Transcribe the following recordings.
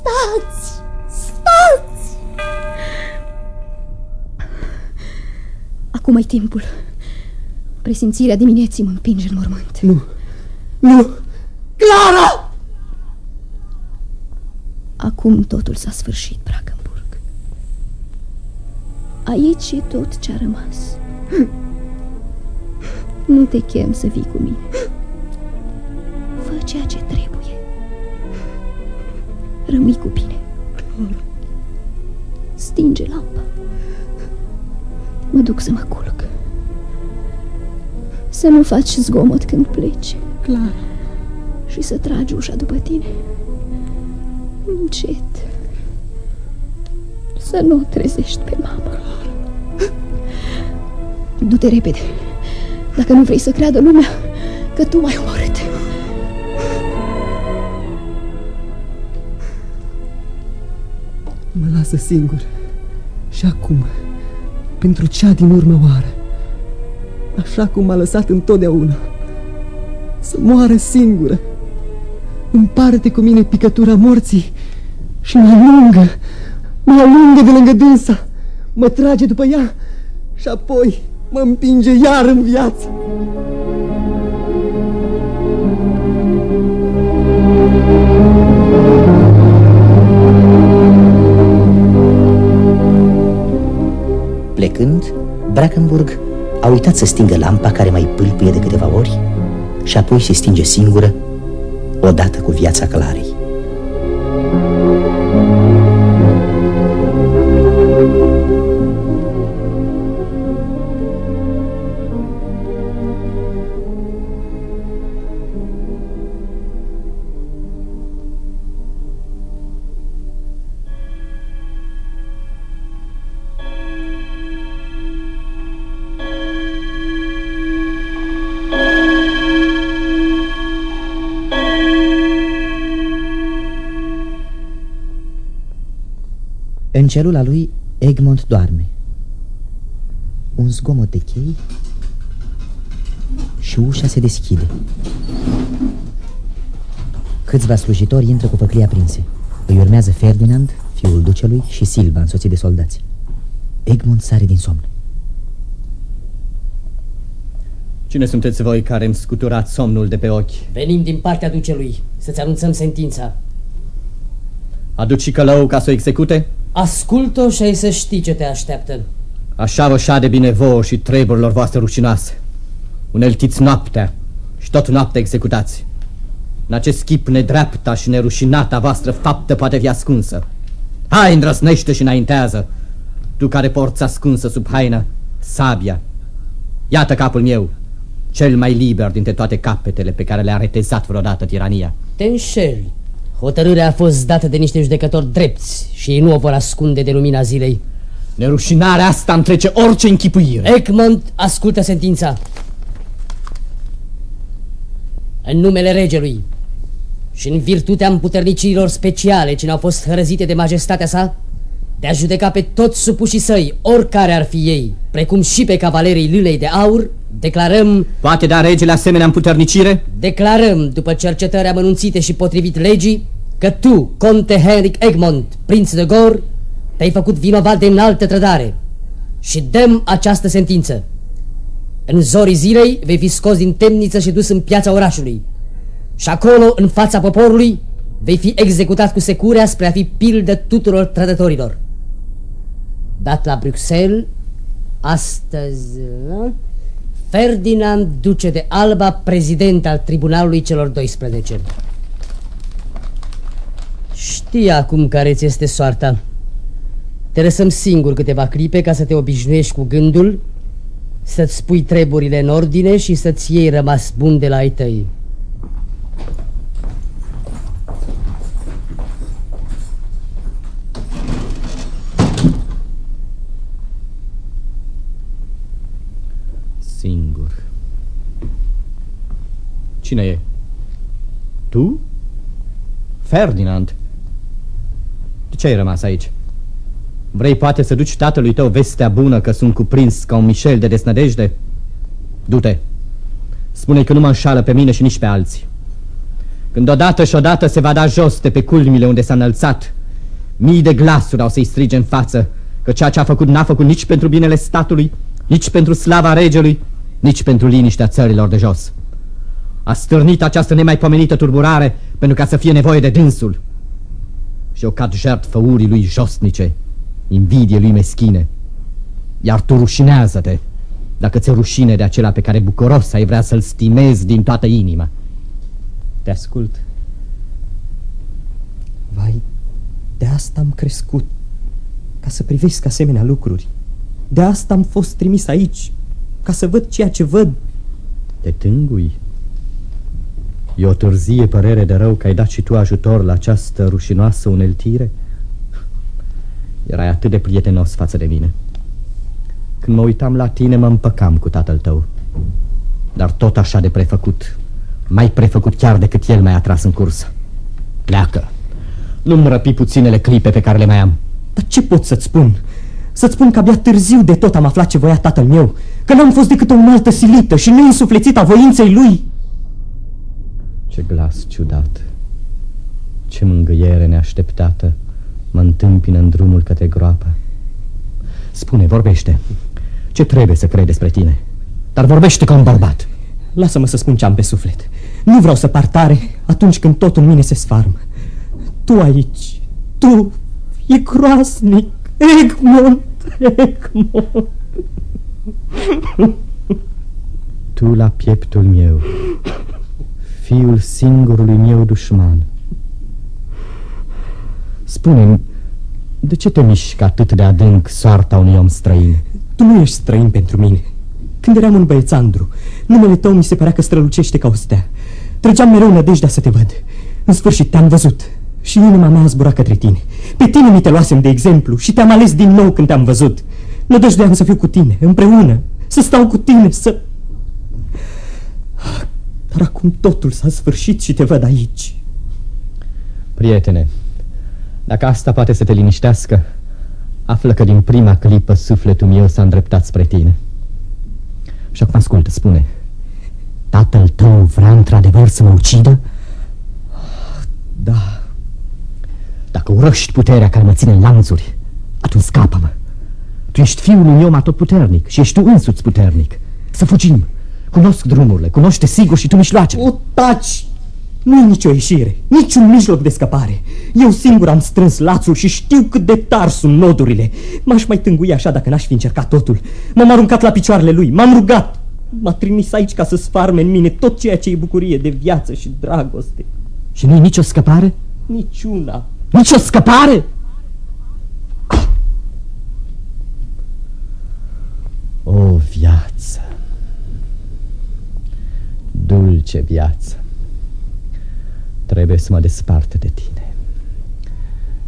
Stați! Stați! Acum e timpul. Presimțirea dimineții mă împinge în mormânt. Nu, nu! Clara! Acum totul s-a sfârșit, Brackenburg. Aici e tot ce a rămas. Nu te chem să vii cu mine. Rămâi cu bine. Stinge lampa. Mă duc să mă culc. Să nu faci zgomot când pleci. Clara. Și să tragi ușa după tine. Încet. Să nu o trezești pe mama. Du-te repede. Dacă nu vrei să creadă lumea că tu m-ai omorât. Mă lasă singur. Și acum, pentru cea din urmă oară, așa cum m-a lăsat întotdeauna, să moară singură, împarte cu mine picătura morții și mă alungă, mă alungă de lângă dânsa, mă trage după ea și apoi mă împinge iar în viață. Plecând, Brackenburg a uitat să stingă lampa care mai pâlpâie de câteva ori și apoi se stinge singură, odată cu viața Clarei. Celula lui, Egmont doarme. Un zgomot de chei și ușa se deschide. Câțiva slujitori intră cu făclii aprinse. Îi urmează Ferdinand, fiul ducelui, și Silva, însoțit de soldați. Egmont sare din somn. Cine sunteți voi care îmi scuturați somnul de pe ochi? Venim din partea ducelui să-ți anunțăm sentința. Aduci și călău ca să o execute? Ascultă-o și ai să știi ce te așteaptă. Așa vă șade bine vouă și treburilor voastre rușinoase. Uneltiți noaptea și tot noaptea executați. În acest chip nedreapta și nerușinata voastră faptă poate fi ascunsă. Hai, îndrăsnește și înaintează, tu care porți ascunsă sub haină sabia. Iată capul meu, cel mai liber dintre toate capetele pe care le-a retezat vreodată tirania. Te înșeli. Hotărârea a fost dată de niște judecători drepți și ei nu o vor ascunde de lumina zilei. Nerușinarea asta îmi trece orice închipuire. Egmont, ascultă sentința. În numele regelui și în virtutea împuternicirilor speciale ce ne-au fost hărăzite de majestatea sa, de a judeca pe toți supușii săi, oricare ar fi ei, precum și pe cavalerii Lilei de Aur, declarăm... Poate da regele asemenea împuternicire? Declarăm, după cercetări amănunțite și potrivit legii, că tu, conte Henrik Egmont, prinț de Gor, te-ai făcut vinovat de înaltă trădare și dăm această sentință. În zorii zilei vei fi scos din temniță și dus în piața orașului. Și acolo, în fața poporului, vei fi executat cu securea spre a fi pildă tuturor trădătorilor. Dat la Bruxelles, astăzi... Ferdinand Duce de Alba, prezident al Tribunalului celor 12. Știi acum care ți este soarta. Te lăsăm singur câteva clipe ca să te obișnuiești cu gândul, să-ți spui treburile în ordine și să-ți iei rămas bun de la ai tăi. Singur. Cine e? Tu? Ferdinand? De ce ai rămas aici? Vrei poate să duci tatălui tău vestea bună că sunt cuprins ca un Michel de desnădejde? Du-te! Spune că nu mă înșală pe mine și nici pe alții. Când odată și odată se va da jos de pe culmile unde s-a înălțat, mii de glasuri au să-i strige în față că ceea ce a făcut n-a făcut nici pentru binele statului, nici pentru slava regelui, nici pentru liniștea țărilor de jos. A stârnit această nemaipomenită turburare pentru ca să fie nevoie de dânsul. Și o cad jertfă urii lui josnice, invidie lui meschine. Iar tu rușinează-te dacă ți-e rușine de acela pe care bucuros ai vrea să-l stimezi din toată inima. Te ascult. Vai, de asta am crescut, ca să privesc asemenea lucruri. De asta am fost trimis aici, ca să văd ceea ce văd. Te tângui? E o târzie părere de rău că ai dat și tu ajutor la această rușinoasă uneltire? Erai atât de prietenos față de mine. Când mă uitam la tine, mă împăcam cu tatăl tău. Dar tot așa de prefăcut. Mai prefăcut chiar decât el m-a atras în cursă. Pleacă. Nu-mi răpi puținele clipe pe care le mai am. Dar ce pot să-ți spun? Să-ți spun că abia târziu de tot am aflat ce voia tatăl meu. Că n-am fost decât o înaltă silită și neînsuflețită a voinței lui. Ce glas ciudat. Ce mângâiere neașteptată mă întâmpină în drumul către groapă. Spune, vorbește. Ce trebuie să crezi despre tine? Dar vorbește ca un bărbat. Lasă-mă să spun ce am pe suflet. Nu vreau să par tare atunci când tot în mine se sfarmă. Tu aici, tu, e groasnic, Egmont, Egmont. Tu la pieptul meu, fiul singurului meu dușman. Spune-mi, de ce te mișcă atât de adânc soarta unui om străin? Tu nu ești străin pentru mine. Când eram un băiețandru, numele tău mi se părea că strălucește ca o stea. Trăgeam mereu nădejdea să te văd. În sfârșit te-am văzut și inima mea a zburat către tine. Pe tine mi te luasem de exemplu și te-am ales din nou când te-am văzut. Nădăjdeam să fiu cu tine, împreună, să stau cu tine, să... Dar acum totul s-a sfârșit și te văd aici. Prietene, dacă asta poate să te liniștească, află că din prima clipă sufletul meu s-a îndreptat spre tine. Și acum ascultă, spune, tatăl tău vrea într-adevăr să mă ucidă? Da. Dacă urăști puterea care mă ține în lanțuri, atunci scapă-mă. Tu ești fiul unui om atotputernic și ești tu însuți puternic. Să fugim. Cunosc drumurile, cunoște sigur și tu mișloace. O, taci! Nu e nicio ieșire, niciun mijloc de scăpare. Eu singur am strâns lațul și știu cât de tari sunt nodurile. M-aș mai tângui așa dacă n-aș fi încercat totul. M-am aruncat la picioarele lui, m-am rugat. M-a trimis aici ca să sfarme în mine tot ceea ce e bucurie de viață și dragoste. Și nu e nicio scăpare? Niciuna. Nicio scăpare? O viață! Dulce viață! Trebuie să mă despart de tine.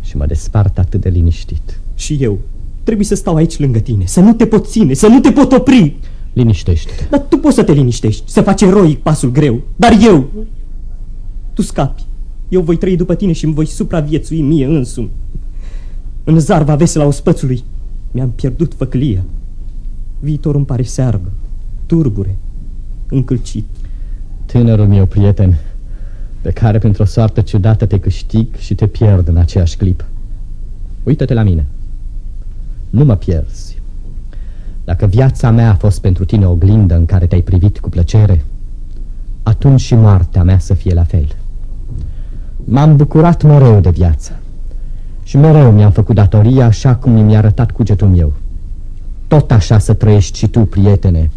Și mă despart atât de liniștit. Și eu. Trebuie să stau aici lângă tine, să nu te pot ține, să nu te pot opri. Liniștește-te. Dar tu poți să te liniștești, să faci eroic pasul greu. Dar eu... Tu scapi. Eu voi trăi după tine și îmi voi supraviețui mie însumi. În zarva vesela ospățului mi-am pierdut făclia. Viitorul îmi pare searbă, turbure, încălcit. Tânărul meu prieten, pe care pentru o soartă ciudată te câștig și te pierd în aceeași clip. Uită-te la mine. Nu mă pierzi. Dacă viața mea a fost pentru tine o oglindă în care te-ai privit cu plăcere, atunci și moartea mea să fie la fel. M-am bucurat mereu de viață și mereu mi-am făcut datoria așa cum mi-a arătat cugetul meu. Tot așa să trăiești și tu, prietene,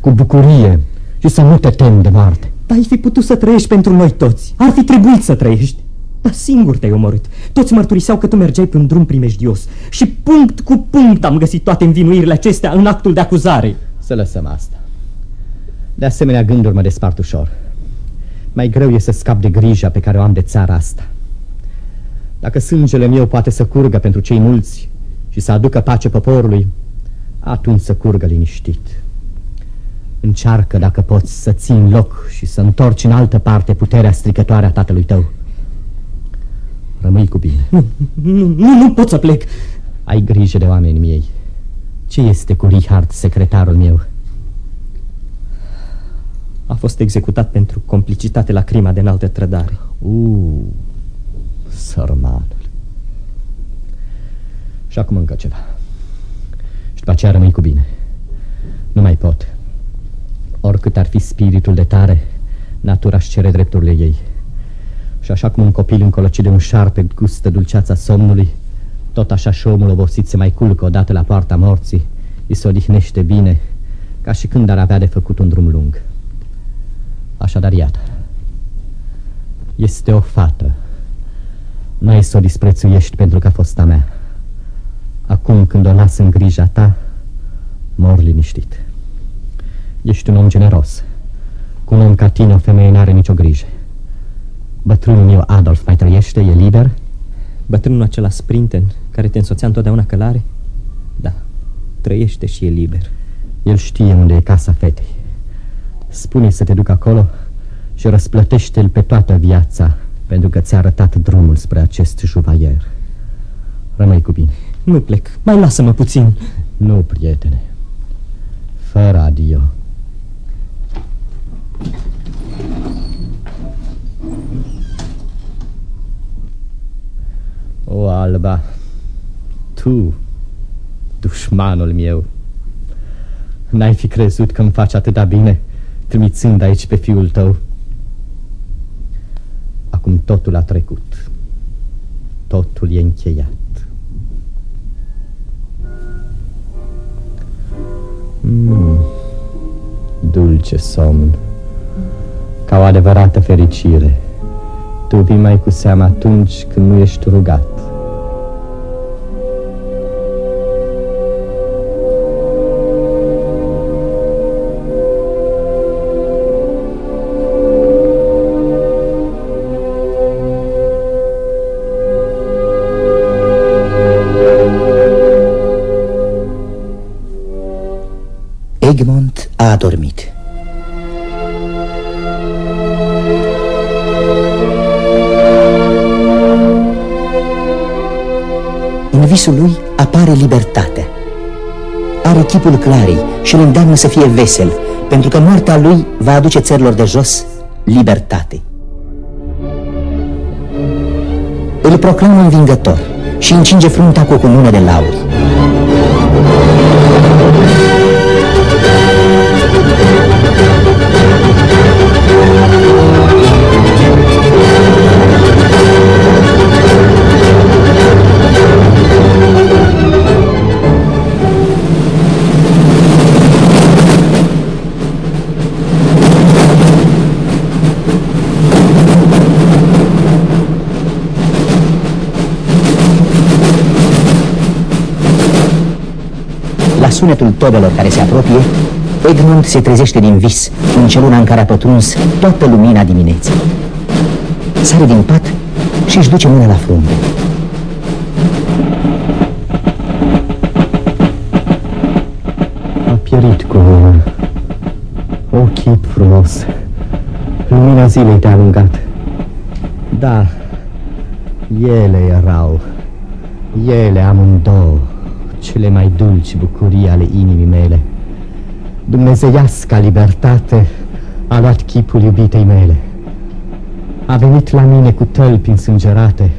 cu bucurie și să nu te temi de moarte. Dar ai fi putut să trăiești pentru noi toți. Ar fi trebuit să trăiești. Dar singur te-ai omorât. Toți mărturiseau că tu mergeai pe un drum primejdios. Și punct cu punct am găsit toate învinuirile acestea în actul de acuzare. Să lăsăm asta. De asemenea gânduri mă despart ușor. Mai greu e să scap de grija pe care o am de țara asta. Dacă sângele meu poate să curgă pentru cei mulți și să aducă pace poporului, atunci să curgă liniștit. Încearcă, dacă poți, să țin loc și să întorci în altă parte puterea stricătoare a tatălui tău. Rămâi cu bine. Nu, nu, nu, nu pot să plec. Ai grijă de oamenii miei. Ce este cu Richard, secretarul meu? A fost executat pentru complicitate la crima de înaltă trădare. Uuu, sărmanul. Și acum încă ceva. Și după aceea rămâi cu bine. Nu mai pot. Oricât ar fi spiritul de tare, natura își cere drepturile ei. Și așa cum un copil încolăcit de un șarpe gustă dulceața somnului, tot așa și omul obosit se mai culcă odată la poarta morții, îi se odihnește bine, ca și când ar avea de făcut un drum lung. Așadar, iată, este o fată. N-ai să o disprețuiești pentru că a fost a mea. Acum când o las în grija ta, mor liniștit. Ești un om generos. Cu un om ca tine, o femeie n-are nicio grijă. Bătrânul meu, Adolf, mai trăiește? E liber? Bătrânul acela Sprinten, care te însoțea întotdeauna călare? Da, trăiește și e liber. El știe unde e casa fetei. Spune să te duc acolo și răsplătește-l pe toată viața pentru că ți-a arătat drumul spre acest juvaier. Rămâi cu bine. Nu plec, mai lasă-mă puțin. Nu, prietene. Fără adio. O, Alba, tu, dușmanul meu, n-ai fi crezut că îmi faci atâta bine trimițând aici pe fiul tău. Acum totul a trecut. Totul e încheiat. Mm, dulce somn, ca o adevărată fericire. Tu vii mai cu seama atunci când nu ești rugat. În visul lui apare libertatea. Are chipul clarii și îl îndeamnă să fie vesel, pentru că moartea lui va aduce țărilor de jos libertate. Îl proclamă învingător și încinge frunta cu o cunună de lauri. Sunetul tobelor care se apropie, Egmont se trezește din vis, în celuna în care a pătruns toată lumina dimineții. Sare din pat și își duce mâna la frunte. A pierit cu lumea. O chip frumos. Lumina zilei te-a alungat. Da, ele erau. Ele amândouă. Cele mai dulci bucurii ale inimii mele. Dumnezeiasca libertate a luat chipul iubitei mele. A venit la mine cu tălpi însângerate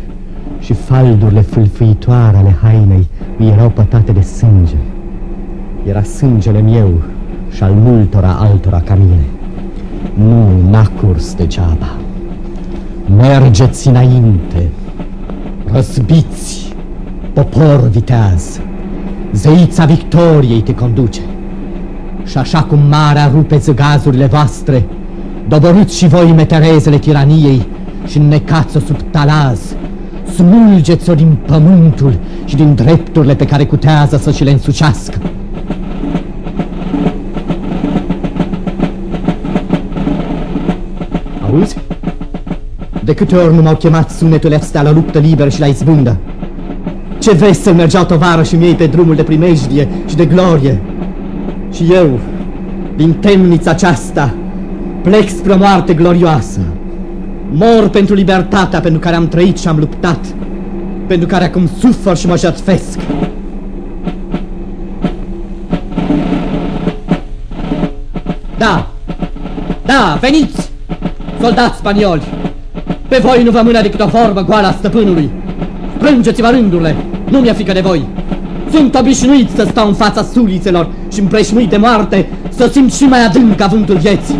și faldurile fâlfâitoare ale hainei îi erau pătate de sânge. Era sângele meu și al multora altora ca mine. Nu n-a curs degeaba. Mergeți înainte, răzbiți, popor viteaz. Zeița victoriei te conduce. Și așa cum marea rupe zăgazurile voastre, doboriți și voi meterezele tiraniei și înnecați-o sub talaz, smulgeți-o din pământul și din drepturile pe care cutează să și le însucească. Auzi? De câte ori nu m-au chemat sunetele astea la luptă liberă și la izbândă? Ce vezi să mergeau tovarășii mei pe drumul de primejdie și de glorie? Și eu, din temnița aceasta, plec spre o moarte glorioasă. Mor pentru libertatea pentru care am trăit și am luptat, pentru care acum sufăr și mă jertfesc. Da, da, Da, veniți! Soldați spanioli! Pe voi nu vă mână decât o vorbă goală a stăpânului. Strângeți-vă rândurile, nu mi-e frică de voi. Sunt obișnuit să stau în fața sulițelor și împreșmuit de moarte să simt și mai adânc avântul vieții.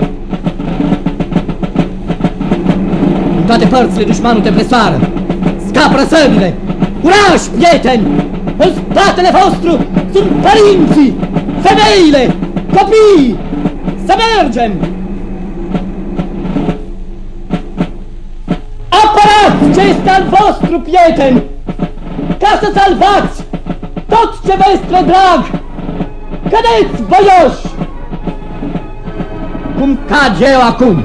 În toate părțile dușmanul te presoară. Scapă săbile! Curaj, prieteni! În spatele vostru sunt părinții, femeile, copiii! Să mergem! Apărați ce este al vostru, prieteni! Ca să salvați tot ce vă este drag! Cădeți, voioși! Cum cad eu acum!